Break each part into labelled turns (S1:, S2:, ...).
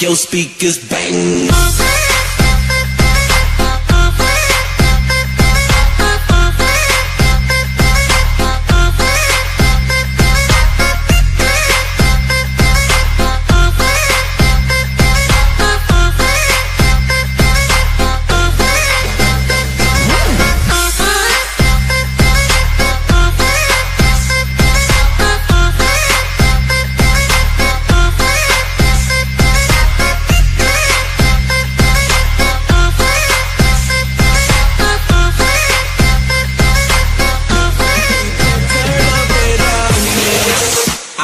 S1: Your speakers bang.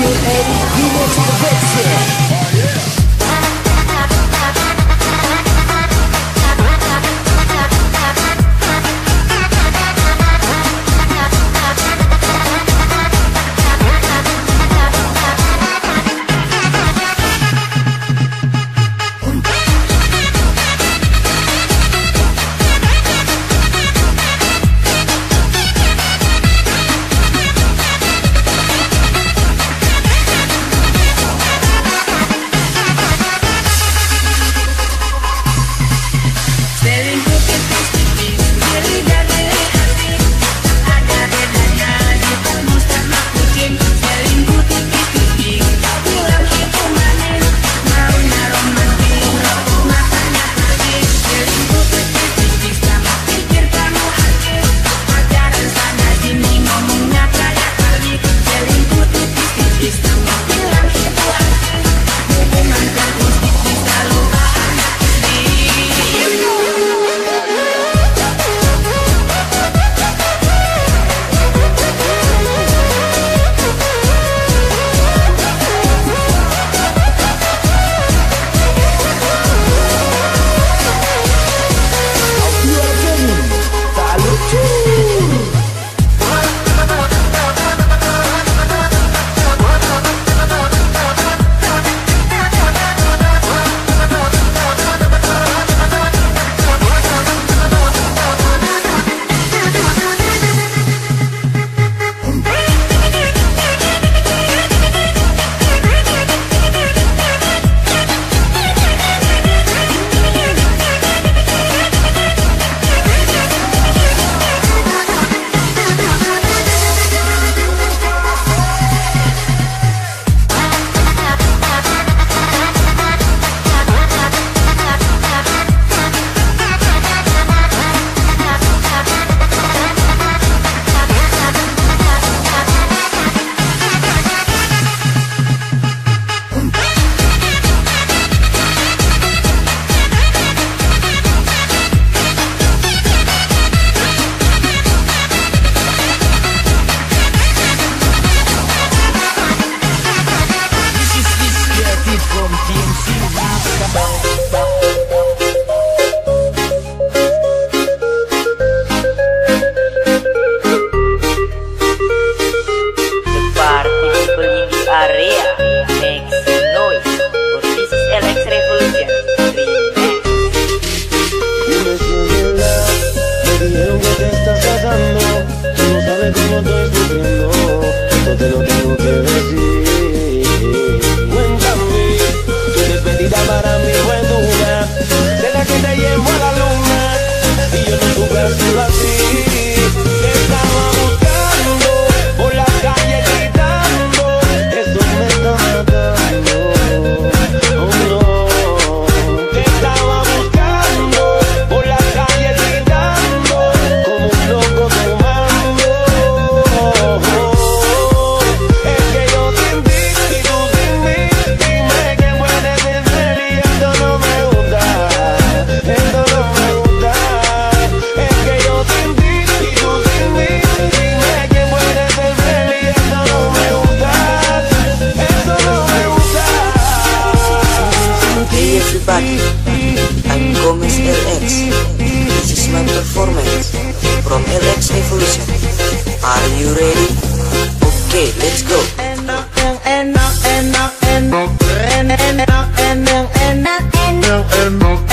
S2: You est, il est avec now and not